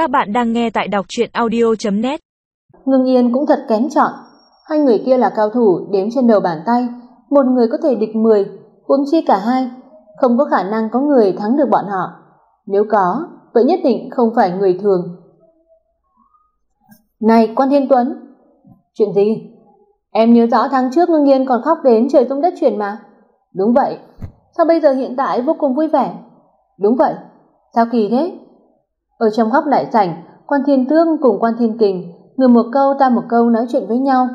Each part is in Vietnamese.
Các bạn đang nghe tại đọc chuyện audio.net Ngưng Yên cũng thật kém chọn. Hai người kia là cao thủ đếm trên đầu bàn tay, một người có thể địch 10, huống chi cả hai, không có khả năng có người thắng được bọn họ. Nếu có, vậy nhất định không phải người thường. Này, quan Thiên Tuấn, chuyện gì? Em nhớ rõ tháng trước Ngưng Yên còn khóc đến trời tung đất chuyển mà. Đúng vậy. Sao bây giờ hiện tại vô cùng vui vẻ? Đúng vậy. Sao kỳ thế? Ở trong góc đại sảnh, Quan Thiên Tương cùng Quan Thiên Kình, người một câu ta một câu nói chuyện với nhau.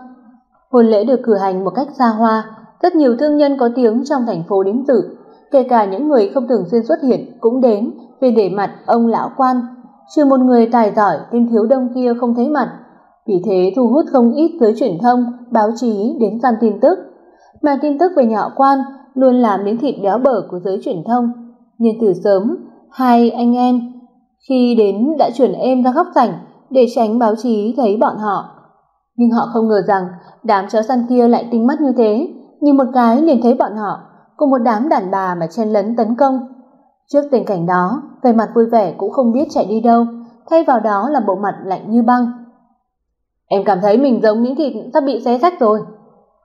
Hôn lễ được cử hành một cách xa hoa, rất nhiều thương nhân có tiếng trong thành phố đến dự, kể cả những người không thường xuyên xuất hiện cũng đến vì để mặt ông lão quan, trừ một người tài giỏi tên thiếu đông kia không thấy mặt. Vì thế thu hút không ít giới truyền thông, báo chí đến gian tin tức. Mà tin tức về nhỏ quan luôn làm đến thịt béo bở của giới truyền thông, nên từ sớm hai anh em khi đến đã chuyển êm ra góc rảnh để tránh báo chí thấy bọn họ. Nhưng họ không ngờ rằng đám chó săn kia lại tinh mắt như thế, nhìn một cái liền thấy bọn họ cùng một đám đàn bà mà chen lấn tấn công. Trước tình cảnh đó, vẻ mặt vui vẻ cũng không biết chạy đi đâu, thay vào đó là bộ mặt lạnh như băng. Em cảm thấy mình giống những thịt sắp bị xé rách rồi.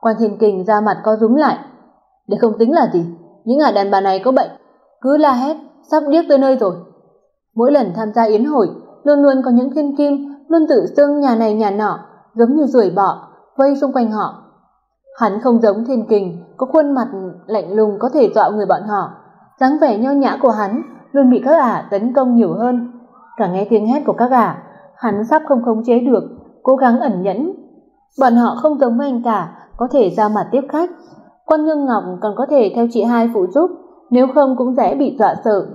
Quan Thiên Kình ra mặt co rúm lại. Để không tính là gì, những ả đàn bà này có bệnh, cứ la hét, sắp điếc tới nơi rồi. Mỗi lần tham gia yến hội, luôn luôn có những thiên kim luôn tự xưng nhà này nhà nọ, giống như rủi bọ vây xung quanh họ. Hắn không giống Thiên Kình, có khuôn mặt lạnh lùng có thể dọa người bọn họ. dáng vẻ nho nhã của hắn luôn bị các ả tấn công nhiều hơn. Cả nghe tiếng hét của các ả, hắn sắp không khống chế được, cố gắng ẩn nhẫn. Bọn họ không giống với anh cả, có thể ra mặt tiếp khách. Quan Ngưng Ngọc còn có thể theo chị hai phụ giúp, nếu không cũng dễ bị dọa sợ.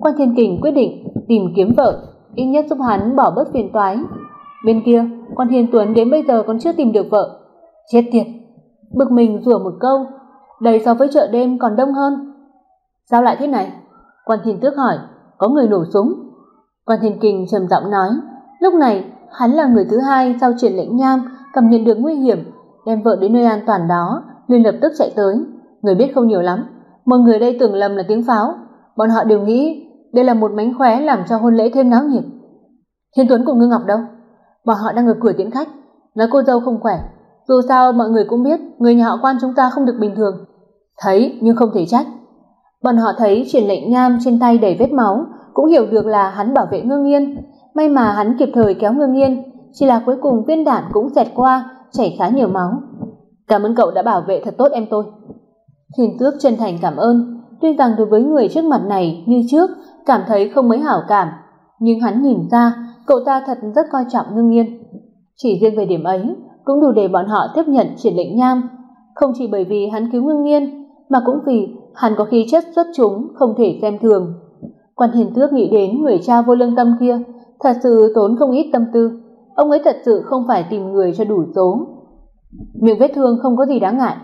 Quan Thiên Kình quyết định tìm kiếm vợ, ít nhất giúp hắn bỏ bớt phiền toái. Bên kia, Quan hiền Tuấn đến bây giờ còn chưa tìm được vợ. Chết tiệt. Bực mình rủa một câu, đây so với chợ đêm còn đông hơn. Sao lại thế này? Quan Thiên Tước hỏi, có người nổ súng. Quan Thiên Kình trầm giọng nói, lúc này hắn là người thứ hai sau triển lệnh nham cảm nhận được nguy hiểm, đem vợ đến nơi an toàn đó, liền lập tức chạy tới. Người biết không nhiều lắm, mọi người đây tưởng lầm là tiếng pháo, bọn họ đều nghĩ đây là một mánh khóe làm cho hôn lễ thêm náo nhiệt. Thiên Tuấn cùng Ngư Ngọc đâu? Bọn họ đang ở cửa tiễn khách, nói cô dâu không khỏe. Dù sao mọi người cũng biết, người nhà họ Quan chúng ta không được bình thường. Thấy nhưng không thể trách. Bọn họ thấy triển lệnh nham trên tay đầy vết máu, cũng hiểu được là hắn bảo vệ Ngưng Yên, may mà hắn kịp thời kéo Ngưng Yên, chỉ là cuối cùng viên đạn cũng xẹt qua, chảy khá nhiều máu. Cảm ơn cậu đã bảo vệ thật tốt em tôi. Thiên Tước chân thành cảm ơn, tuy rằng đối với người trước mặt này như trước cảm thấy không mấy hảo cảm, nhưng hắn nhìn ra cậu ta thật rất coi trọng Ngưng Yên. Chỉ riêng về điểm ấy cũng đủ để bọn họ tiếp nhận triển lệnh nham, không chỉ bởi vì hắn cứu Ngưng Yên, mà cũng vì hắn có khí chất xuất chúng không thể xem thường. Quan Hiền Tước nghĩ đến người cha vô lương tâm kia, thật sự tốn không ít tâm tư, ông ấy thật sự không phải tìm người cho đủ số. Miệng vết thương không có gì đáng ngại.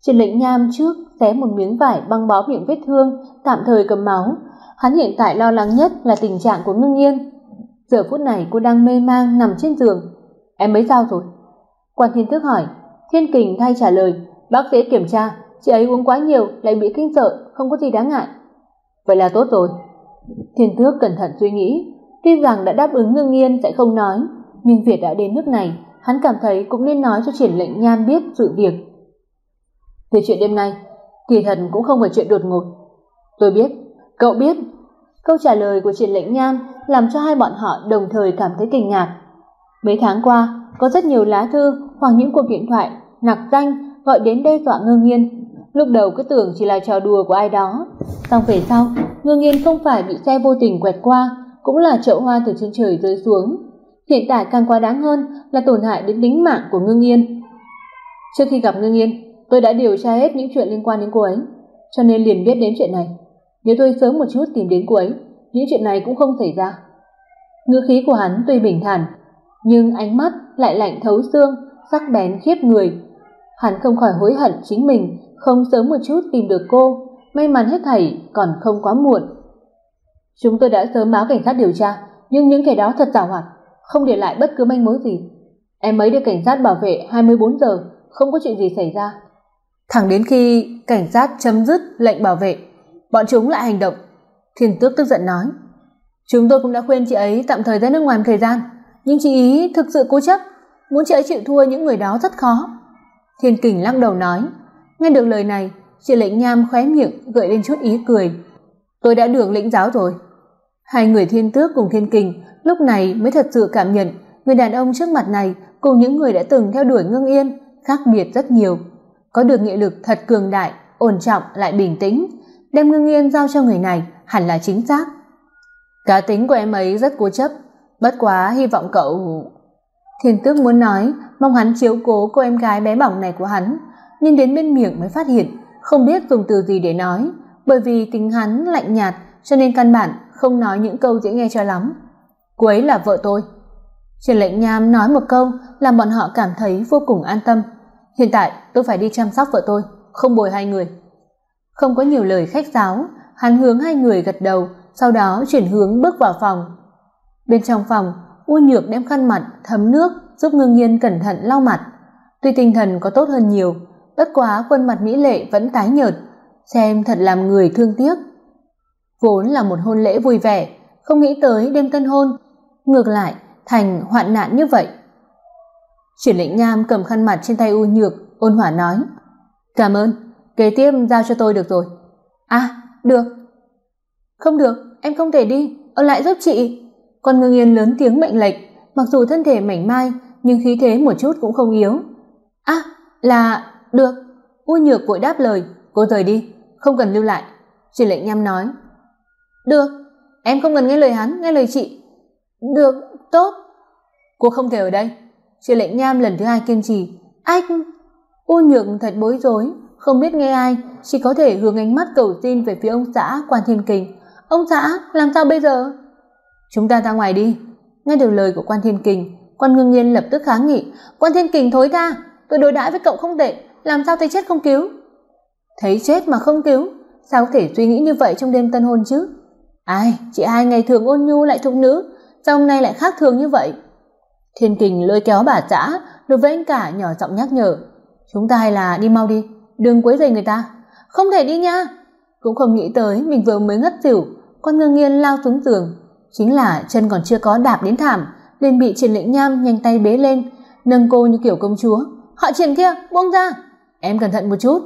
Triển lệnh nham trước xé một miếng vải băng bó miệng vết thương, tạm thời cầm máu, hắn hiện tại lo lắng nhất là tình trạng của Ngưng Yên. Giờ phút này cô đang mê mang nằm trên giường. Em mấy sao rồi? Quan Thiên Tước hỏi. Thiên Kình thay trả lời, bác sĩ kiểm tra, chị ấy uống quá nhiều lại bị kinh sợ, không có gì đáng ngại. Vậy là tốt rồi. Thiên Tước cẩn thận suy nghĩ, tuy rằng đã đáp ứng Ngưng Yên sẽ không nói, nhưng việc đã đến nước này, hắn cảm thấy cũng nên nói cho Triển Lệnh Nhan biết sự việc. Về chuyện đêm nay, kỳ thần cũng không phải chuyện đột ngột. Tôi biết, cậu biết. Câu trả lời của Triển Lệnh Nhan làm cho hai bọn họ đồng thời cảm thấy kinh ngạc. Mấy tháng qua, có rất nhiều lá thư hoặc những cuộc điện thoại nặc danh gọi đến đe dọa Ngư Nghiên. Lúc đầu cứ tưởng chỉ là trò đùa của ai đó, xong về sau, Ngư Nghiên không phải bị xe vô tình quẹt qua, cũng là chậu hoa từ trên trời rơi xuống. Hiện tại càng quá đáng hơn là tổn hại đến tính mạng của Ngư Nghiên. Trước khi gặp Ngư Nghiên, tôi đã điều tra hết những chuyện liên quan đến cô ấy, cho nên liền biết đến chuyện này. Nếu tôi sớm một chút tìm đến cô ấy, những chuyện này cũng không xảy ra. Ngữ khí của hắn tuy bình thản, nhưng ánh mắt lại lạnh thấu xương, sắc bén khiếp người. Hắn không khỏi hối hận chính mình không sớm một chút tìm được cô, may mắn hết thảy còn không quá muộn. Chúng tôi đã sớm báo cảnh sát điều tra, nhưng những kẻ đó thật giàu hoạt, không để lại bất cứ manh mối gì. Em ấy được cảnh sát bảo vệ 24 giờ, không có chuyện gì xảy ra. Thẳng đến khi cảnh sát chấm dứt lệnh bảo vệ, bọn chúng lại hành động. Thiên Tước tức giận nói: chúng tôi cũng đã khuyên chị ấy tạm thời ra nước ngoài một thời gian, nhưng chị ý thực sự cố chấp, muốn chị ấy chịu thua những người đó rất khó. Thiên kình lắc đầu nói, nghe được lời này, chị lệnh nham khóe miệng, gợi lên chút ý cười. Tôi đã được lĩnh giáo rồi. Hai người thiên tước cùng thiên kình lúc này mới thật sự cảm nhận người đàn ông trước mặt này cùng những người đã từng theo đuổi ngưng yên khác biệt rất nhiều. Có được nghị lực thật cường đại, ổn trọng, lại bình tĩnh đem ngưng yên giao cho người này hẳn là chính xác. Cá tính của em ấy rất cố chấp, bất quá hy vọng cậu thiên tước muốn nói, mong hắn chiếu cố cô em gái bé bỏng này của hắn, nhưng đến bên miệng mới phát hiện, không biết dùng từ gì để nói, bởi vì tính hắn lạnh nhạt, cho nên căn bản không nói những câu dễ nghe cho lắm. Cô ấy là vợ tôi. Triển lệnh nham nói một câu làm bọn họ cảm thấy vô cùng an tâm. Hiện tại tôi phải đi chăm sóc vợ tôi, không bồi hai người không có nhiều lời khách sáo, hắn hướng hai người gật đầu, sau đó chuyển hướng bước vào phòng. Bên trong phòng, u nhược đem khăn mặt, thấm nước, giúp ngưng nhiên cẩn thận lau mặt. Tuy tinh thần có tốt hơn nhiều, bất quá khuôn mặt mỹ lệ vẫn tái nhợt, xem thật làm người thương tiếc. Vốn là một hôn lễ vui vẻ, không nghĩ tới đêm tân hôn, ngược lại thành hoạn nạn như vậy. Triển lệnh nham cầm khăn mặt trên tay u nhược, ôn hòa nói, cảm ơn kế tiếp giao cho tôi được rồi. À được. Không được, em không thể đi. Ở lại giúp chị. Con ngưng yên lớn tiếng mệnh lệnh. Mặc dù thân thể mảnh mai, nhưng khí thế một chút cũng không yếu. À là, được. U nhược vội đáp lời. Cô rời đi, không cần lưu lại. Chỉ lệnh nham nói. Được, em không cần nghe lời hắn, nghe lời chị. Được, tốt. Cô không thể ở đây. Chỉ lệnh nham lần thứ hai kiên trì. Anh, u nhược thật bối rối không biết nghe ai, chỉ có thể hướng ánh mắt cầu xin về phía ông xã quan thiên kình. Ông xã, làm sao bây giờ? Chúng ta ra ngoài đi. Nghe được lời của quan thiên kình, quan ngưng nghiên lập tức kháng nghị. Quan thiên kình thối ra tôi đối đãi với cậu không tệ, làm sao thấy chết không cứu? Thấy chết mà không cứu? Sao có thể suy nghĩ như vậy trong đêm tân hôn chứ? Ai, chị hai ngày thường ôn nhu lại thục nữ, sao hôm nay lại khác thường như vậy? Thiên kình lôi kéo bà xã, đối với anh cả nhỏ giọng nhắc nhở, chúng ta hay là đi mau đi đừng quấy rầy người ta. Không thể đi nha. Cũng không nghĩ tới mình vừa mới ngất xỉu, con ngưng nghiên lao xuống giường. Chính là chân còn chưa có đạp đến thảm, liền bị triển lệnh nham nhanh tay bế lên, nâng cô như kiểu công chúa. Họ triển kia, buông ra. Em cẩn thận một chút.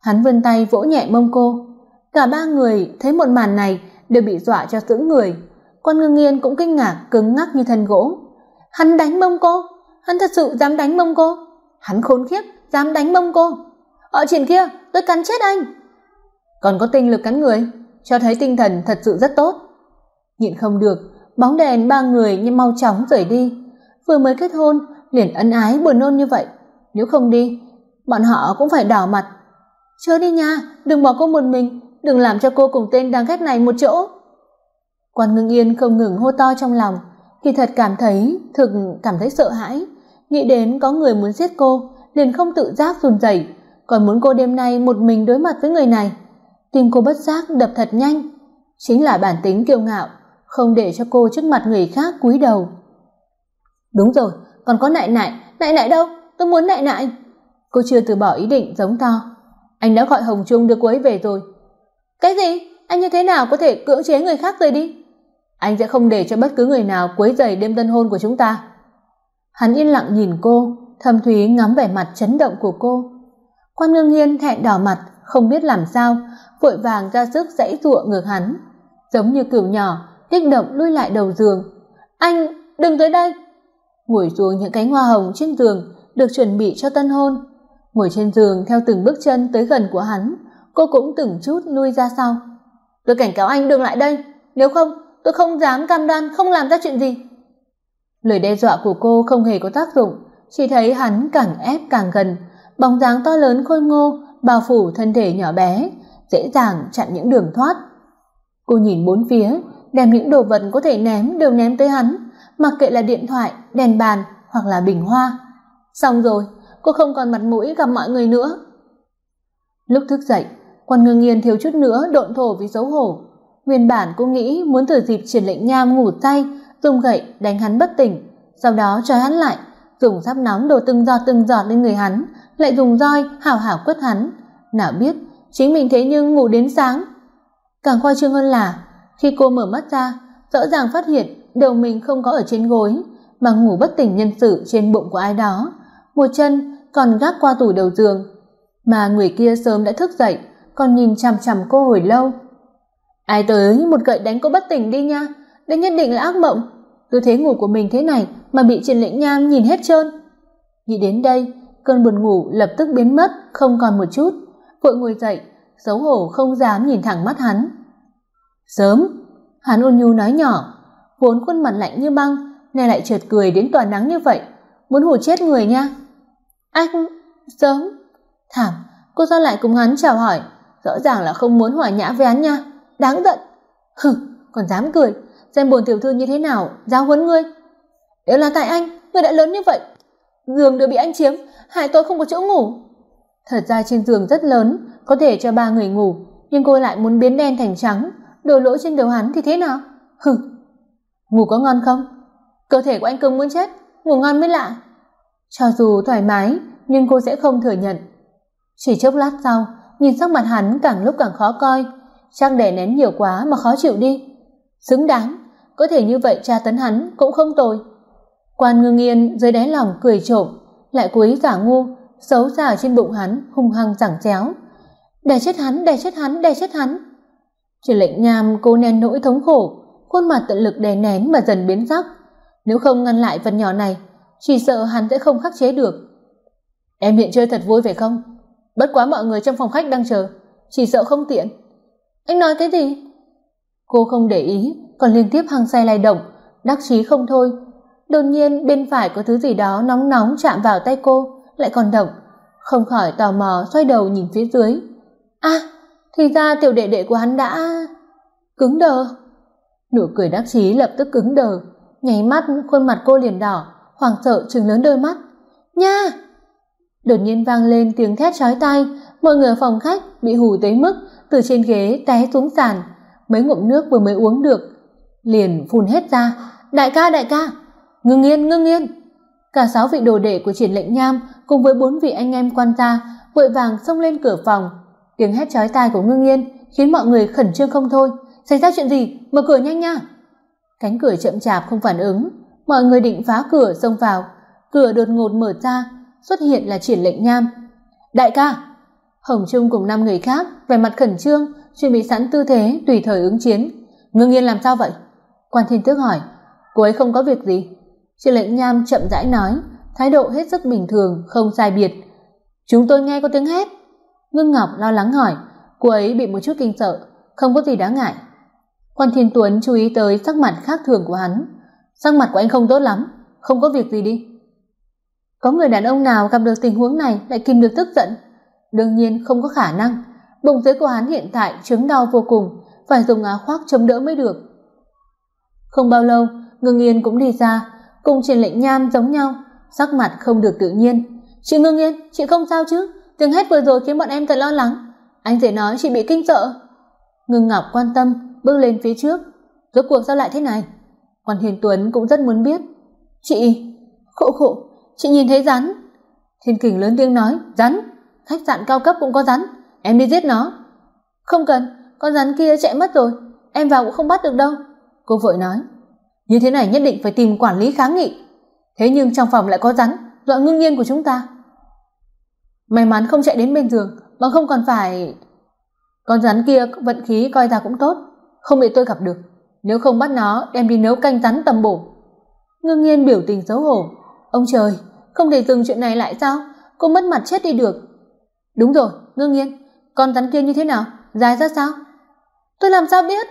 Hắn vươn tay vỗ nhẹ mông cô. Cả ba người thấy một màn này đều bị dọa cho sững người. Con ngưng nghiên cũng kinh ngạc, cứng ngắc như thân gỗ. Hắn đánh mông cô. Hắn thật sự dám đánh mông cô. Hắn khốn khiếp, dám đánh mông cô. Ờ, ở trên kia, tôi cắn chết anh. Còn có tinh lực cắn người, cho thấy tinh thần thật sự rất tốt. Nhịn không được, bóng đèn ba người như mau chóng rời đi. Vừa mới kết hôn, liền ân ái buồn nôn như vậy. Nếu không đi, bọn họ cũng phải đỏ mặt. Chớ đi nha, đừng bỏ cô một mình, đừng làm cho cô cùng tên đang ghét này một chỗ. Quan ngưng yên không ngừng hô to trong lòng, kỳ thật cảm thấy, thực cảm thấy sợ hãi. Nghĩ đến có người muốn giết cô, liền không tự giác run rẩy còn muốn cô đêm nay một mình đối mặt với người này. Tim cô bất giác đập thật nhanh. Chính là bản tính kiêu ngạo, không để cho cô trước mặt người khác cúi đầu. Đúng rồi, còn có nại nại. Nại nại đâu? Tôi muốn nại nại. Cô chưa từ bỏ ý định giống to. Anh đã gọi hồng trung đưa cô ấy về rồi. Cái gì? Anh như thế nào có thể cưỡng chế người khác rời đi? Anh sẽ không để cho bất cứ người nào quấy rầy đêm tân hôn của chúng ta. Hắn yên lặng nhìn cô thâm thúy ngắm vẻ mặt chấn động của cô quan ngưng hiên thẹn đỏ mặt, không biết làm sao, vội vàng ra sức dãy giụa ngược hắn. Giống như cừu nhỏ, kích động lui lại đầu giường. Anh, đừng tới đây! Ngồi xuống những cánh hoa hồng trên giường, được chuẩn bị cho tân hôn. Ngồi trên giường theo từng bước chân tới gần của hắn, cô cũng từng chút lui ra sau. Tôi cảnh cáo anh đừng lại đây, nếu không, tôi không dám cam đoan không làm ra chuyện gì. Lời đe dọa của cô không hề có tác dụng, chỉ thấy hắn càng ép càng gần bóng dáng to lớn khôi ngô, bao phủ thân thể nhỏ bé, dễ dàng chặn những đường thoát. Cô nhìn bốn phía, đem những đồ vật có thể ném đều ném tới hắn, mặc kệ là điện thoại, đèn bàn hoặc là bình hoa. Xong rồi, cô không còn mặt mũi gặp mọi người nữa. Lúc thức dậy quan ngưng nghiên thiếu chút nữa độn thổ vì xấu hổ. Nguyên bản cô nghĩ muốn thử dịp triển lệnh nham ngủ say, dùng gậy đánh hắn bất tỉnh, sau đó trói hắn lại, dùng sáp nóng đổ từng giọt từng giọt lên người hắn lại dùng roi hảo hảo quất hắn. Nào biết, chính mình thế nhưng ngủ đến sáng. Càng khoa trương hơn là, khi cô mở mắt ra, rõ ràng phát hiện đầu mình không có ở trên gối, mà ngủ bất tỉnh nhân sự trên bụng của ai đó. Một chân còn gác qua tủ đầu giường, mà người kia sớm đã thức dậy, còn nhìn chằm chằm cô hồi lâu. Ai tới một gậy đánh cô bất tỉnh đi nha đây nhất định là ác mộng. Tư thế ngủ của mình thế này mà bị triển lĩnh nham nhìn hết trơn. Nghĩ đến đây cơn buồn ngủ lập tức biến mất, không còn một chút. Vội ngồi dậy, xấu hổ không dám nhìn thẳng mắt hắn. Sớm, hắn ôn nhu nói nhỏ, vốn khuôn mặt lạnh như băng, nay lại chợt cười đến tỏa nắng như vậy. Muốn hù chết người nha. Anh, sớm. Thảm, cô ra lại cùng hắn chào hỏi, rõ ràng là không muốn hòa nhã với hắn nha. Đáng giận. Hừ, còn dám cười, xem bồn tiểu thư như thế nào, giáo huấn ngươi. Đều là tại anh người đã lớn như vậy, giường đều bị anh chiếm hại tôi không có chỗ ngủ. Thật ra trên giường rất lớn, có thể cho ba người ngủ, nhưng cô lại muốn biến đen thành trắng, đổ lỗi trên đầu hắn thì thế nào? Hừ. Ngủ có ngon không? Cơ thể của anh cưng muốn chết, ngủ ngon mới lạ. Cho dù thoải mái, nhưng cô sẽ không thừa nhận. Chỉ chốc lát sau, nhìn sắc mặt hắn càng lúc càng khó coi, chắc đè nén nhiều quá mà khó chịu đi. Xứng đáng, có thể như vậy tra tấn hắn cũng không tồi. Quan ngưng yên dưới đáy lòng cười trộm lại cúi giả ngu xấu xả trên bụng hắn, hung hăng giảng chéo. Đè chết hắn, đè chết hắn, đè chết hắn. Chỉ lệnh nham, cô nén nỗi thống khổ, khuôn mặt tận lực đè nén mà dần biến sắc. Nếu không ngăn lại vật nhỏ này, chỉ sợ hắn sẽ không khắc chế được. Em hiện chơi thật vui phải không? Bất quá mọi người trong phòng khách đang chờ, chỉ sợ không tiện. Anh nói cái gì? Cô không để ý, còn liên tiếp hăng say lay động, đắc chí không thôi đột nhiên, bên phải có thứ gì đó nóng nóng chạm vào tay cô, lại còn động không khỏi tò mò, xoay đầu nhìn phía dưới. A thì ra tiểu đệ đệ của hắn đã cứng đờ. Nụ cười đắc chí lập tức cứng đờ, nháy mắt khuôn mặt cô liền đỏ, hoảng sợ trừng lớn đôi mắt. Nha! Đột nhiên vang lên tiếng thét chói tai, mọi người phòng khách bị hù tới mức từ trên ghế té xuống sàn. Mấy ngụm nước vừa mới uống được, liền phun hết ra. Đại ca đại ca! Ngưng yên ngưng yên. Cả sáu vị đồ đệ của triển lệnh nham cùng với bốn vị anh em quan gia vội vàng xông lên cửa phòng. Tiếng hét chói tai của ngưng yên khiến mọi người khẩn trương không thôi. Xảy ra chuyện gì? Mở cửa nhanh nha. Cánh cửa chậm chạp không phản ứng. Mọi người định phá cửa, xông vào. Cửa đột ngột mở ra, xuất hiện là triển lệnh nham. Đại ca! Hồng trung cùng năm người khác vẻ mặt khẩn trương, chuẩn bị sẵn tư thế tùy thời ứng chiến. Ngưng yên làm sao vậy? Quan thiên tước hỏi. Cô ấy không có việc gì. Triệu lệnh nham chậm rãi nói, thái độ hết sức bình thường, không sai biệt. Chúng tôi nghe có tiếng hét. Ngưng ngọc lo lắng hỏi, cô ấy bị một chút kinh sợ, không có gì đáng ngại. Quan thiên tuấn chú ý tới sắc mặt khác thường của hắn. Sắc mặt của anh không tốt lắm, không có việc gì đi. Có người đàn ông nào gặp được tình huống này lại kìm được tức giận? Đương nhiên không có khả năng. Bụng dưới của hắn hiện tại chứng đau vô cùng, phải dùng áo khoác chống đỡ mới được. Không bao lâu, ngưng yên cũng đi ra cùng triển lệnh nham giống nhau. Sắc mặt không được tự nhiên. Chị ngưng yên, chị không sao chứ? Tiếng hét vừa rồi khiến bọn em thật lo lắng. Anh rể nói chị bị kinh sợ. Ngưng ngọc quan tâm, bước lên phía trước. Rốt cuộc sao lại thế này? Quan hiền tuấn cũng rất muốn biết. Chị khổ khổ chị nhìn thấy rắn. Thiên kình lớn tiếng nói, rắn, khách sạn cao cấp cũng có rắn, em đi giết nó. Không cần, con rắn kia chạy mất rồi, em vào cũng không bắt được đâu, cô vội nói như thế này nhất định phải tìm quản lý kháng nghị. Thế nhưng trong phòng lại có rắn dọa ngưng nhiên của chúng ta. May mắn không chạy đến bên giường, bằng không còn phải con rắn kia vận khí coi ra cũng tốt, không bị tôi gặp được. Nếu không bắt nó đem đi nấu canh rắn tầm bổ. Ngưng nhiên biểu tình xấu hổ. Ông trời, không thể dừng chuyện này lại sao? Cô mất mặt chết đi được. Đúng rồi, ngưng nhiên con rắn kia như thế nào? Dài ra sao? Tôi làm sao biết?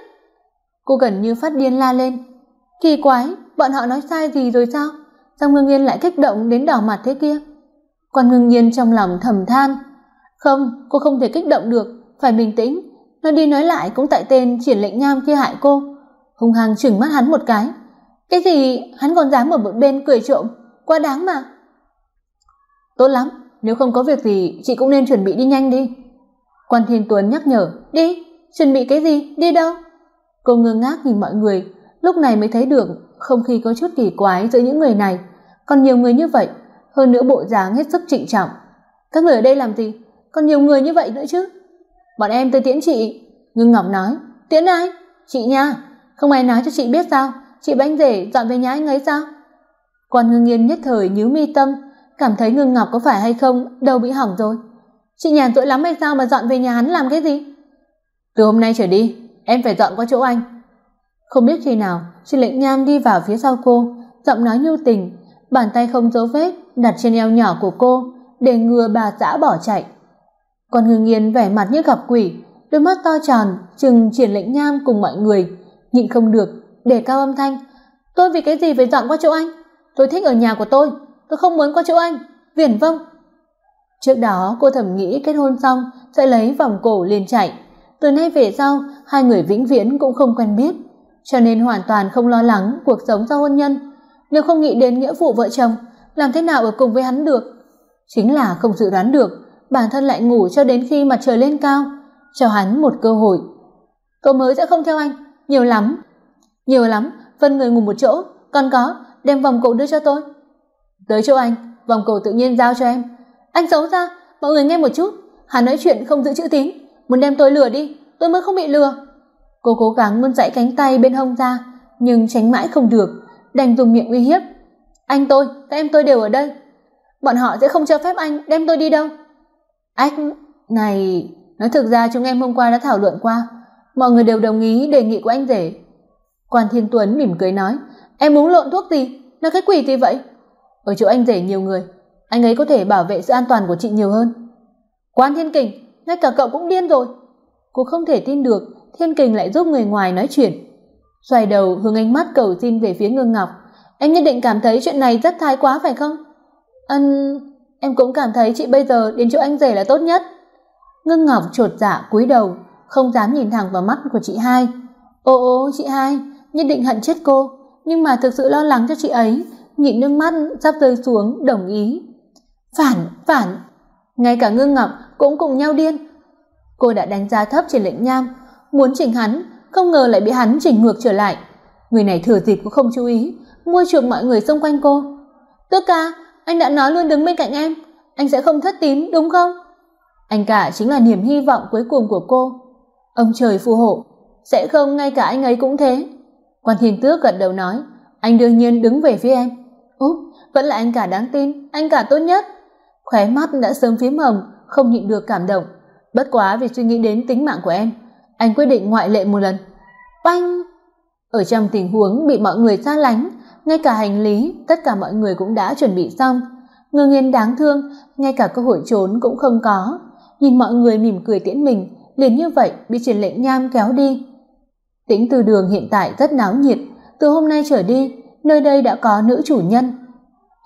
Cô gần như phát điên la lên kỳ quái, bọn họ nói sai gì rồi sao? Sao ngưng nhiên lại kích động đến đỏ mặt thế kia? Quan ngưng nhiên trong lòng thầm than. Không, cô không thể kích động được, phải bình tĩnh. Nói đi nói lại cũng tại tên triển lệnh nham kia hại cô. Hung hăng chừng mắt hắn một cái. Cái gì? Hắn còn dám ở một bên cười trộm? Quá đáng mà. Tốt lắm, nếu không có việc gì, chị cũng nên chuẩn bị đi nhanh đi. Quan thiên tuấn nhắc nhở, đi, chuẩn bị cái gì? Đi đâu? Cô ngơ ngác nhìn mọi người lúc này mới thấy được, không khí có chút kỳ quái giữa những người này. Còn nhiều người như vậy, hơn nữa bộ dáng hết sức trịnh trọng. Các người ở đây làm gì? Còn nhiều người như vậy nữa chứ? Bọn em tới tiễn chị. Ngưng ngọc nói, tiễn ai? Chị nha. Không ai nói cho chị biết sao? Chị bánh rể dọn về nhà anh ấy sao? Quan ngưng yên nhất thời nhíu mi tâm, cảm thấy ngưng ngọc có phải hay không, đầu bị hỏng rồi. Chị nhàn rỗi lắm hay sao mà dọn về nhà hắn làm cái gì? Từ hôm nay trở đi, em phải dọn qua chỗ anh không biết khi nào, chị lệnh nham đi vào phía sau cô, giọng nói nhu tình, bàn tay không dấu vết đặt trên eo nhỏ của cô, để ngừa bà xã bỏ chạy. Còn hương Nghiên vẻ mặt như gặp quỷ, đôi mắt to tròn chừng triển lệnh nham cùng mọi người, nhịn không được, để cao âm thanh, tôi vì cái gì phải dọn qua chỗ anh? Tôi thích ở nhà của tôi tôi không muốn qua chỗ anh, viển vông. Trước đó, cô thầm nghĩ kết hôn xong sẽ lấy vòng cổ liền chạy. Từ nay về sau, hai người vĩnh viễn cũng không quen biết cho nên hoàn toàn không lo lắng cuộc sống sau hôn nhân. Nếu không nghĩ đến nghĩa vụ vợ chồng, làm thế nào ở cùng với hắn được? Chính là không dự đoán được, bản thân lại ngủ cho đến khi mặt trời lên cao. Cho hắn một cơ hội. Tôi mới sẽ không theo anh. Nhiều lắm. Nhiều lắm. Phân người ngủ một chỗ. Còn có, đem vòng cổ đưa cho tôi. Tới chỗ anh. Vòng cổ tự nhiên giao cho em. Anh xấu ra mọi người nghe một chút. Hắn nói chuyện không giữ chữ tín. Muốn đem tôi lừa đi. Tôi mới không bị lừa cô cố gắng muốn giãy cánh tay bên hông ra, nhưng tránh mãi không được, đành dùng miệng uy hiếp. Anh tôi, các em tôi đều ở đây. Bọn họ sẽ không cho phép anh đem tôi đi đâu. Anh này, nói thực ra chúng em hôm qua đã thảo luận qua. Mọi người đều đồng ý đề nghị của anh rể. Quan thiên tuấn mỉm cười nói, em uống lộn thuốc gì? Là cái quỷ gì vậy? Ở chỗ anh rể nhiều người, anh ấy có thể bảo vệ sự an toàn của chị nhiều hơn. Quan thiên kình, ngay cả cậu cũng điên rồi. Cô không thể tin được thiên kình lại giúp người ngoài nói chuyện. Xoay đầu, hướng ánh mắt cầu xin về phía ngưng ngọc. Em nhất định cảm thấy chuyện này rất thái quá, phải không? Ân, em cũng cảm thấy chị bây giờ đến chỗ anh rể là tốt nhất. Ngưng ngọc chột dạ cúi đầu, không dám nhìn thẳng vào mắt của chị hai. Ô ô, chị hai, nhất định hận chết cô, nhưng mà thực sự lo lắng cho chị ấy nhịn nước mắt sắp rơi xuống, đồng ý. Phản phản. Ngay cả ngưng ngọc cũng cùng nhau điên. Cô đã đánh giá thấp triển lệnh nham muốn chỉnh hắn, không ngờ lại bị hắn chỉnh ngược trở lại. Người này thừa dịp cũng không chú ý, mua chuộc mọi người xung quanh cô. Tước ca anh đã nói luôn đứng bên cạnh em, anh sẽ không thất tín, đúng không? Anh cả chính là niềm hy vọng cuối cùng của cô. Ông trời phù hộ, sẽ không ngay cả anh ấy cũng thế. Quan thiên tước gật đầu nói, anh đương nhiên đứng về phía em. Úp vẫn là anh cả đáng tin, anh cả tốt nhất. Khóe mắt đã sớm phím hồng, không nhịn được cảm động. Bất quá vì suy nghĩ đến tính mạng của em anh quyết định ngoại lệ một lần. Banh! Ở trong tình huống bị mọi người xa lánh, ngay cả hành lý, tất cả mọi người cũng đã chuẩn bị xong. Ngư nghiên đáng thương, ngay cả cơ hội trốn cũng không có. Nhìn mọi người mỉm cười tiễn mình, liền như vậy bị truyền lệnh nham kéo đi. Tĩnh từ đường hiện tại rất náo nhiệt, từ hôm nay trở đi, nơi đây đã có nữ chủ nhân.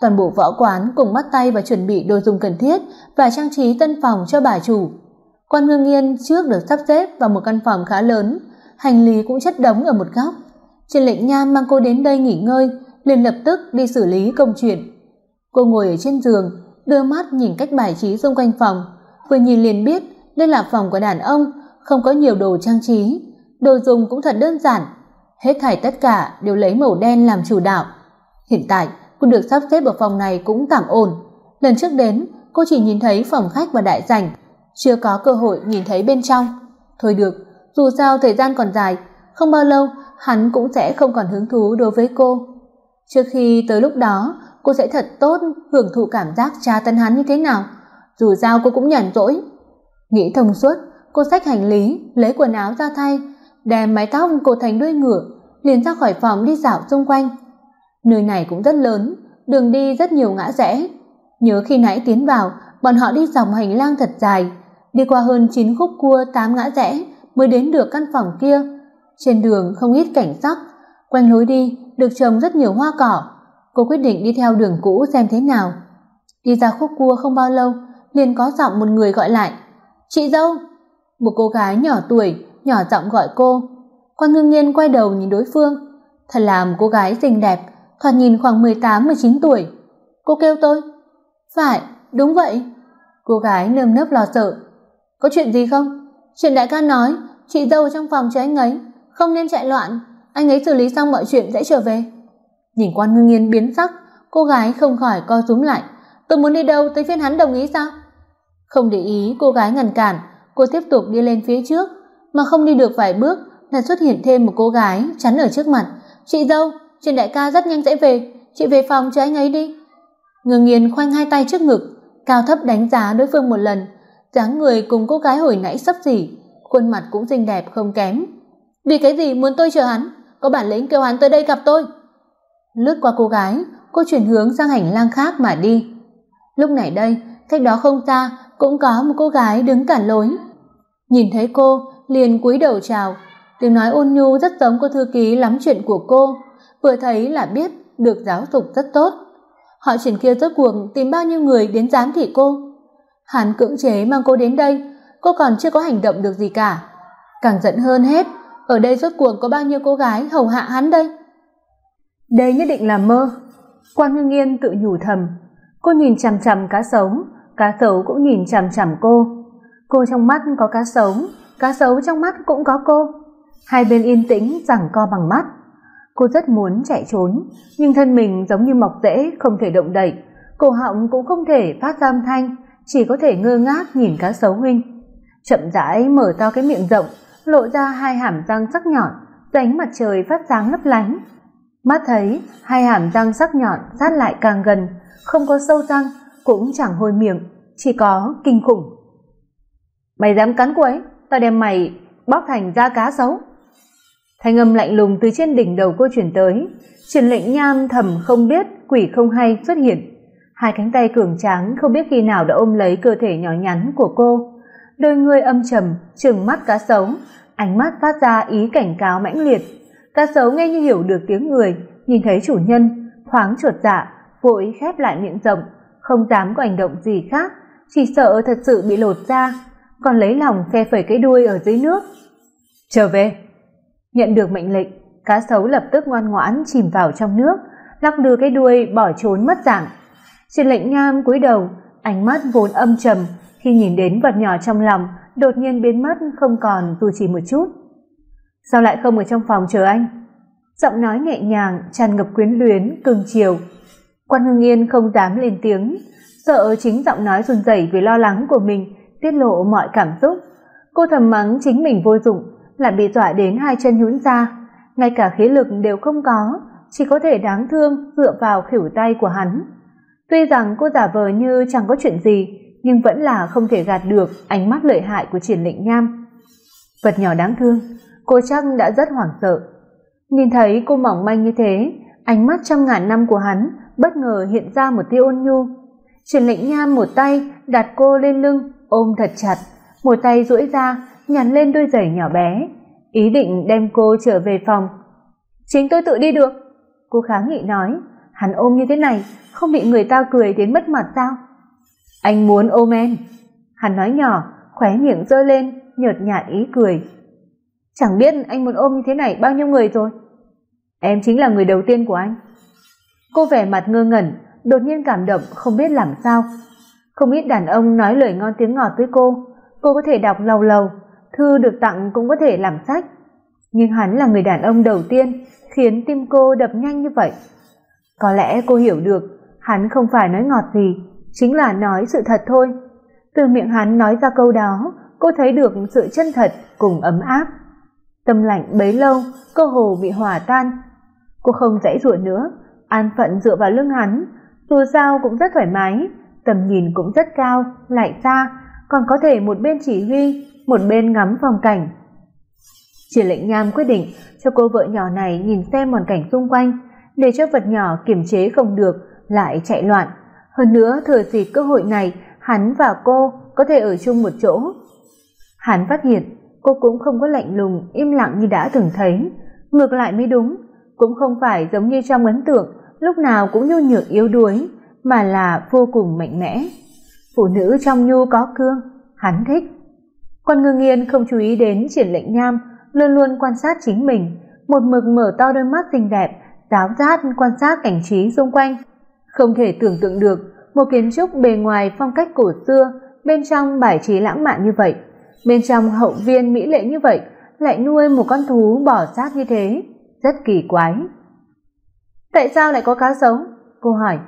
Toàn bộ võ quán cùng bắt tay và chuẩn bị đồ dùng cần thiết và trang trí tân phòng cho bà chủ quan ngưng yên trước được sắp xếp vào một căn phòng khá lớn. Hành lý cũng chất đống ở một góc. Trên lệnh nham mang cô đến đây nghỉ ngơi, liền lập tức đi xử lý công chuyện. Cô ngồi ở trên giường, đưa mắt nhìn cách bài trí xung quanh phòng. Vừa nhìn liền biết đây là phòng của đàn ông, không có nhiều đồ trang trí. Đồ dùng cũng thật đơn giản. Hết thảy tất cả đều lấy màu đen làm chủ đạo. Hiện tại, cô được sắp xếp ở phòng này cũng tạm ổn. Lần trước đến, cô chỉ nhìn thấy phòng khách và đại sảnh chưa có cơ hội nhìn thấy bên trong. Thôi được, dù sao thời gian còn dài, không bao lâu, hắn cũng sẽ không còn hứng thú đối với cô. Trước khi tới lúc đó, cô sẽ thật tốt hưởng thụ cảm giác tra tấn hắn như thế nào. Dù sao cô cũng nhàn rỗi. Nghĩ thông suốt, cô xách hành lý, lấy quần áo ra thay, đem mái tóc cô thành đuôi ngựa, liền ra khỏi phòng đi dạo xung quanh. Nơi này cũng rất lớn, đường đi rất nhiều ngã rẽ. Nhớ khi nãy tiến vào, bọn họ đi dọc hành lang thật dài đi qua hơn chín khúc cua tám ngã rẽ mới đến được căn phòng kia. Trên đường không ít cảnh sắc. Quanh lối đi được trồng rất nhiều hoa cỏ. Cô quyết định đi theo đường cũ xem thế nào. Đi ra khúc cua không bao lâu, liền có giọng một người gọi lại. Chị dâu. Một cô gái nhỏ tuổi, nhỏ giọng gọi cô. Quan ngưng nghiên quay đầu nhìn đối phương. Thật là một cô gái xinh đẹp, thoạt nhìn khoảng mười tám, mười chín tuổi. Cô kêu tôi. Phải, đúng vậy. Cô gái nơm nớp lo sợ có chuyện gì không? Chuyện đại ca nói, chị dâu trong phòng cho anh ấy. Không nên chạy loạn. Anh ấy xử lý xong mọi chuyện sẽ trở về. Nhìn quan ngưng nghiên biến sắc, cô gái không khỏi co rúm lại. Tôi muốn đi đâu tới phiên hắn đồng ý sao? Không để ý, cô gái ngăn cản. Cô tiếp tục đi lên phía trước. Mà không đi được vài bước lại xuất hiện thêm một cô gái chắn ở trước mặt. Chị dâu trên đại ca rất nhanh sẽ về. Chị về phòng cho anh ấy đi. Ngưng nghiền khoanh hai tay trước ngực, cao thấp đánh giá đối phương một lần dáng người cùng cô gái hồi nãy sấp xỉ, khuôn mặt cũng xinh đẹp không kém. Vì cái gì muốn tôi chờ hắn? Có bản lĩnh kêu hắn tới đây gặp tôi. Lướt qua cô gái, cô chuyển hướng sang hành lang khác mà đi. Lúc này đây, cách đó không xa, cũng có một cô gái đứng cản lối. Nhìn thấy cô, liền cúi đầu chào. Tiếng nói ôn nhu rất giống cô thư ký lắm chuyện của cô. Vừa thấy là biết, được giáo dục rất tốt. Họ chuyển kia rốt cuộc tìm bao nhiêu người đến giám thị cô? Hắn cưỡng chế mang cô đến đây, cô còn chưa có hành động được gì cả. Càng giận hơn hết, ở đây rốt cuộc có bao nhiêu cô gái hầu hạ hắn đây? Đây nhất định là mơ. Quan ngưng yên tự nhủ thầm. Cô nhìn chằm chằm cá sấu cá sấu cũng nhìn chằm chằm cô. Cô trong mắt có cá sấu cá sấu trong mắt cũng có cô. Hai bên yên tĩnh, giằng co bằng mắt. Cô rất muốn chạy trốn, nhưng thân mình giống như mọc rễ, không thể động đậy. Cổ họng cũng không thể phát ra âm thanh chỉ có thể ngơ ngác nhìn cá sấu huynh. Chậm rãi mở to cái miệng rộng, lộ ra hai hàm răng sắc nhọn ánh mặt trời phát sáng lấp lánh. Mắt thấy hai hàm răng sắc nhọn sát lại càng gần, không có sâu răng, cũng chẳng hôi miệng, chỉ có kinh khủng. Mày dám cắn cô ấy tao đem mày bóc thành da cá sấu. Thanh âm lạnh lùng từ trên đỉnh đầu cô chuyển tới, truyền lệnh nham thầm không biết quỷ không hay xuất hiện hai cánh tay cường tráng không biết khi nào đã ôm lấy cơ thể nhỏ nhắn của cô. Đôi người âm trầm, trừng mắt cá sấu, ánh mắt phát ra ý cảnh cáo mãnh liệt. Cá sấu nghe như hiểu được tiếng người, nhìn thấy chủ nhân, thoáng chuột dạ vội khép lại miệng rộng, không dám có hành động gì khác, chỉ sợ thật sự bị lột ra còn lấy lòng phe phẩy cái đuôi ở dưới nước. Trở về. Nhận được mệnh lệnh, cá sấu lập tức ngoan ngoãn chìm vào trong nước, lắc đưa cái đuôi bỏ trốn mất dạng. Triển lệnh nham cúi đầu, ánh mắt vốn âm trầm, khi nhìn đến vật nhỏ trong lòng, đột nhiên biến mất không còn dù chỉ một chút. Sao lại không ở trong phòng chờ anh? Giọng nói nhẹ nhàng, tràn ngập quyến luyến, cưng chiều. Quan hưng yên không dám lên tiếng, sợ chính giọng nói run rẩy vì lo lắng của mình tiết lộ mọi cảm xúc. Cô thầm mắng chính mình vô dụng, lại bị dọa đến hai chân nhũn ra. Ngay cả khí lực đều không có, chỉ có thể đáng thương dựa vào khuỷu tay của hắn tuy rằng cô giả vờ như chẳng có chuyện gì, nhưng vẫn là không thể gạt được ánh mắt lợi hại của triển lệnh nham. Vật nhỏ đáng thương, cô chắc đã rất hoảng sợ. Nhìn thấy cô mỏng manh như thế, ánh mắt trăm ngàn năm của hắn bất ngờ hiện ra một tia ôn nhu. Triển lệnh nham một tay đặt cô lên lưng, ôm thật chặt, một tay duỗi ra, nhặt lên đôi giày nhỏ bé, ý định đem cô trở về phòng. Chính tôi tự đi được, cô kháng nghị nói hắn ôm như thế này, không bị người ta cười đến mất mặt sao? Anh muốn ôm em. Hắn nói nhỏ, khóe miệng giơ lên, nhợt nhạt ý cười. Chẳng biết anh muốn ôm như thế này bao nhiêu người rồi? Em chính là người đầu tiên của anh. Cô vẻ mặt ngơ ngẩn, đột nhiên cảm động không biết làm sao. Không ít đàn ông nói lời ngon tiếng ngọt với cô. Cô có thể đọc lầu lầu, thư được tặng cũng có thể làm sách. Nhưng hắn là người đàn ông đầu tiên khiến tim cô đập nhanh như vậy có lẽ cô hiểu được, hắn không phải nói ngọt gì, chính là nói sự thật thôi. Từ miệng hắn nói ra câu đó, cô thấy được sự chân thật cùng ấm áp. Tâm lạnh bấy lâu, cơ hồ bị hòa tan. Cô không dãy dụa nữa, an phận dựa vào lưng hắn. Dù sao cũng rất thoải mái, tầm nhìn cũng rất cao, lại xa, còn có thể một bên chỉ huy, một bên ngắm phong cảnh. Chỉ lệnh nham quyết định cho cô vợ nhỏ này nhìn xem hoàn cảnh xung quanh để cho vật nhỏ kiềm chế không được, lại chạy loạn. Hơn nữa, thừa dịp cơ hội này, hắn và cô có thể ở chung một chỗ. Hắn phát hiện, cô cũng không có lạnh lùng, im lặng như đã từng thấy. Ngược lại mới đúng, cũng không phải giống như trong ấn tượng, lúc nào cũng nhu nhược yếu đuối, mà là vô cùng mạnh mẽ. Phụ nữ trong nhu có cương, hắn thích. Quan Ngư Nghiên không chú ý đến triển lệnh nham, luôn luôn quan sát chính mình. Một mực mở to đôi mắt xinh đẹp giáo giác quan sát cảnh trí xung quanh. Không thể tưởng tượng được một kiến trúc bề ngoài phong cách cổ xưa bên trong bài trí lãng mạn như vậy bên trong hậu viên mỹ lệ như vậy lại nuôi một con thú bỏ xác như thế rất kỳ quái. Tại sao lại có cá sấu cô hỏi.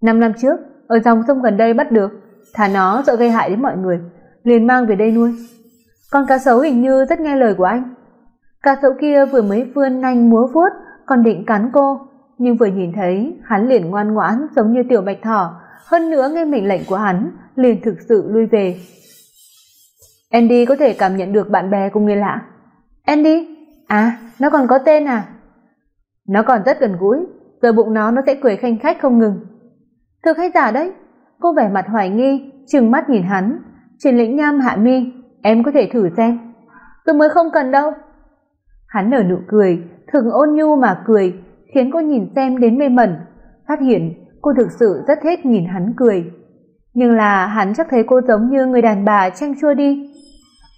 Năm năm trước ở dòng sông gần đây bắt được thả nó sợ gây hại đến mọi người liền mang về đây nuôi. Con cá sấu hình như rất nghe lời của anh. Cá sấu kia vừa mới vươn nanh múa vuốt, còn định cắn cô, nhưng vừa nhìn thấy, hắn liền ngoan ngoãn giống như tiểu bạch thỏ, hơn nữa nghe mệnh lệnh của hắn, liền thực sự lui về. Andy có thể cảm nhận được bạn bè cùng người lạ. Andy? À, nó còn có tên à? Nó còn rất gần gũi, giờ bụng nó nó sẽ cười khanh khách không ngừng. Thực hay giả đấy? Cô vẻ mặt hoài nghi, trừng mắt nhìn hắn. Triển lĩnh nham hạ mi, em có thể thử xem. Tôi mới không cần đâu. Hắn nở nụ cười, thường ôn nhu mà cười, khiến cô nhìn xem đến mê mẩn. Phát hiện cô thực sự rất thích nhìn hắn cười. Nhưng là hắn chắc thấy cô giống như người đàn bà tranh chua đi.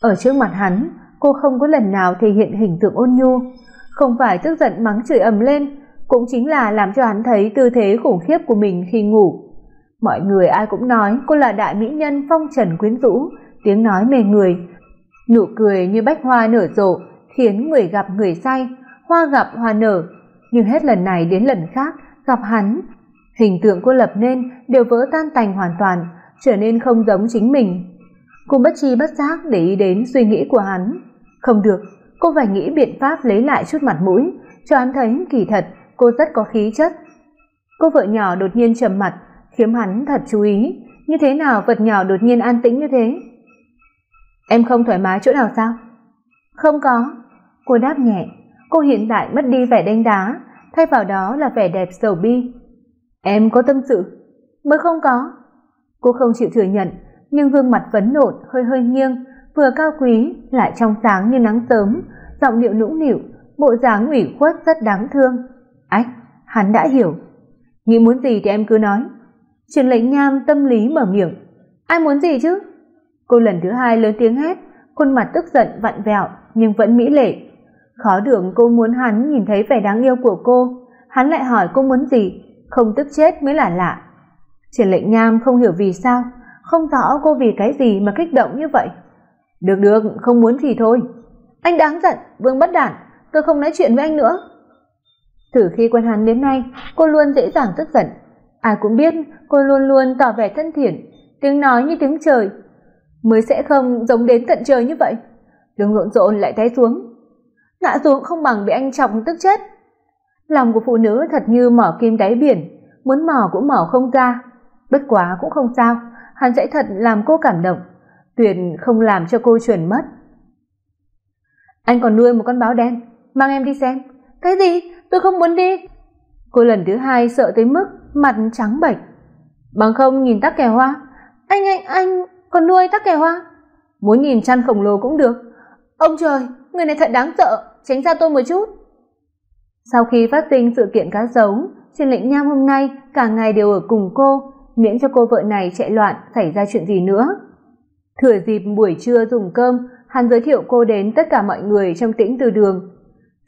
Ở trước mặt hắn, cô không có lần nào thể hiện hình tượng ôn nhu, không phải tức giận mắng chửi ầm lên, cũng chính là làm cho hắn thấy tư thế khủng khiếp của mình khi ngủ. Mọi người ai cũng nói cô là đại mỹ nhân phong trần quyến rũ, tiếng nói mê người, nụ cười như bách hoa nở rộ, khiến người gặp người say, hoa gặp hoa nở, nhưng hết lần này đến lần khác gặp hắn, hình tượng cô lập nên đều vỡ tan tành hoàn toàn, trở nên không giống chính mình. Cô bất chi bất giác để ý đến suy nghĩ của hắn. Không được, cô phải nghĩ biện pháp lấy lại chút mặt mũi, cho hắn thấy kỳ thật cô rất có khí chất. Cô vợ nhỏ đột nhiên trầm mặt, khiến hắn thật chú ý, như thế nào vật nhỏ đột nhiên an tĩnh như thế? Em không thoải mái chỗ nào sao? Không có. Cô đáp nhẹ, cô hiện tại mất đi vẻ đánh đá, thay vào đó là vẻ đẹp sầu bi. Em có tâm sự? Mới không có. Cô không chịu thừa nhận, nhưng gương mặt phấn nộn hơi hơi nghiêng, vừa cao quý lại trong sáng như nắng sớm, giọng điệu nũng nịu, bộ dáng ủy khuất rất đáng thương. Ách, hắn đã hiểu. Nghĩ muốn gì thì em cứ nói. Trường lệnh nham tâm lý mở miệng. Ai muốn gì chứ? Cô lần thứ hai lớn tiếng hét, khuôn mặt tức giận vặn vẹo nhưng vẫn mỹ lệ. Khó đường cô muốn hắn nhìn thấy vẻ đáng yêu của cô, hắn lại hỏi cô muốn gì, không tức chết mới là lạ. Triển lệnh nham không hiểu vì sao, không rõ cô vì cái gì mà kích động như vậy. Được được, không muốn thì thôi. Anh đáng giận, Vương bất đản, tôi không nói chuyện với anh nữa. Từ khi quen hắn đến nay, cô luôn dễ dàng tức giận. Ai cũng biết cô luôn luôn tỏ vẻ thân thiện, tiếng nói như tiếng trời, mới sẽ không giống đến tận trời như vậy. Đường lộn rộn lại té xuống. Ngã xuống không bằng bị anh trọng tức chết. Lòng của phụ nữ thật như mỏ kim đáy biển, muốn mò cũng mò không ra. Bất quá cũng không sao, hắn sẽ thật làm cô cảm động, tuyệt không làm cho cô chuẩn mất. Anh còn nuôi một con báo đen, mang em đi xem. Cái gì? Tôi không muốn đi. Cô lần thứ hai sợ tới mức mặt trắng bệch. Bằng không nhìn tắc kè hoa. Anh anh anh còn nuôi tắc kè hoa? Muốn nhìn chăn khổng lồ cũng được. Ông trời, người này thật đáng sợ, tránh ra tôi một chút. Sau khi phát sinh sự kiện cá giống trần lệnh nham hôm nay cả ngày đều ở cùng cô, miễn cho cô vợ này chạy loạn xảy ra chuyện gì nữa. Thừa dịp buổi trưa dùng cơm, hắn giới thiệu cô đến tất cả mọi người trong tĩnh từ đường.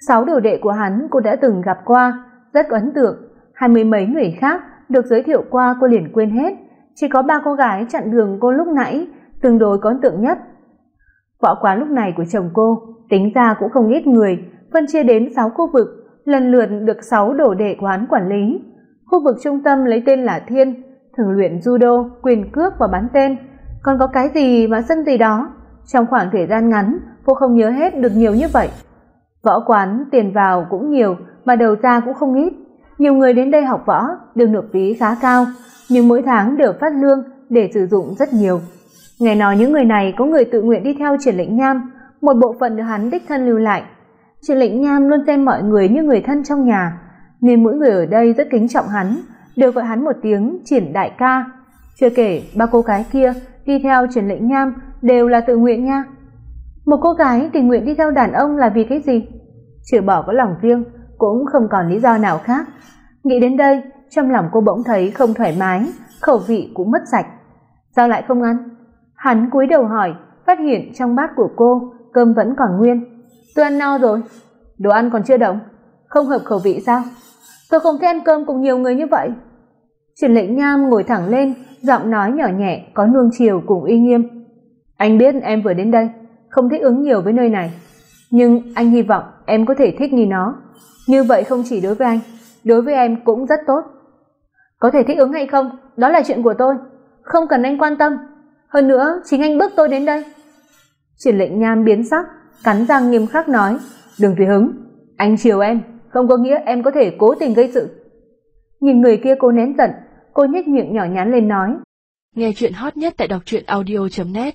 Sáu đồ đệ của hắn cô đã từng gặp qua, rất ấn tượng, hai mươi mấy người khác được giới thiệu qua cô liền quên hết, chỉ có ba cô gái chặn đường cô lúc nãy tương đối có ấn tượng nhất. Võ quán lúc này của chồng cô, tính ra cũng không ít người, phân chia đến 6 khu vực, lần lượt được sáu đồ đệ quán quản lý. Khu vực trung tâm lấy tên là Thiên, thường luyện judo, quyền cước và bắn tên. Còn có cái gì mà sân gì đó, trong khoảng thời gian ngắn, cô không nhớ hết được nhiều như vậy. Võ quán tiền vào cũng nhiều mà đầu ra cũng không ít. Nhiều người đến đây học võ được nộp phí khá cao, nhưng mỗi tháng đều phát lương để sử dụng rất nhiều. Nghe nói những người này có người tự nguyện đi theo Triển Lệnh Nham, một bộ phận được hắn đích thân lưu lại. Triển Lệnh Nham luôn xem mọi người như người thân trong nhà, nên mỗi người ở đây rất kính trọng hắn, đều gọi hắn một tiếng Triển đại ca. Chưa kể ba cô gái kia đi theo Triển Lệnh Nham đều là tự nguyện nha. Một cô gái tình nguyện đi theo đàn ông là vì cái gì? Trừ bỏ có lòng riêng, cũng không còn lý do nào khác. Nghĩ đến đây, trong lòng cô bỗng thấy không thoải mái, khẩu vị cũng mất sạch. Sao lại không ăn? Hắn cúi đầu hỏi, phát hiện trong bát của cô cơm vẫn còn nguyên. Tôi ăn no rồi. Đồ ăn còn chưa động, không hợp khẩu vị sao? Tôi không thích ăn cơm cùng nhiều người như vậy. Triển Lệnh Nham ngồi thẳng lên, giọng nói nhỏ nhẹ có nuông chiều cùng uy nghiêm. Anh biết em vừa đến đây, không thích ứng nhiều với nơi này, nhưng anh hy vọng em có thể thích nghi nó. Như vậy không chỉ đối với anh, đối với em cũng rất tốt. Có thể thích ứng hay không, đó là chuyện của tôi, không cần anh quan tâm. Hơn nữa, chính anh bước tôi đến đây. Triển lệnh nham biến sắc, cắn răng nghiêm khắc nói, đừng tùy Hứng, anh chiều em, không có nghĩa em có thể cố tình gây sự." Nhìn người kia cố nén giận, cô nhếch miệng nhỏ nhắn lên nói, Nghe chuyện hot nhất tại đọc truyện audio net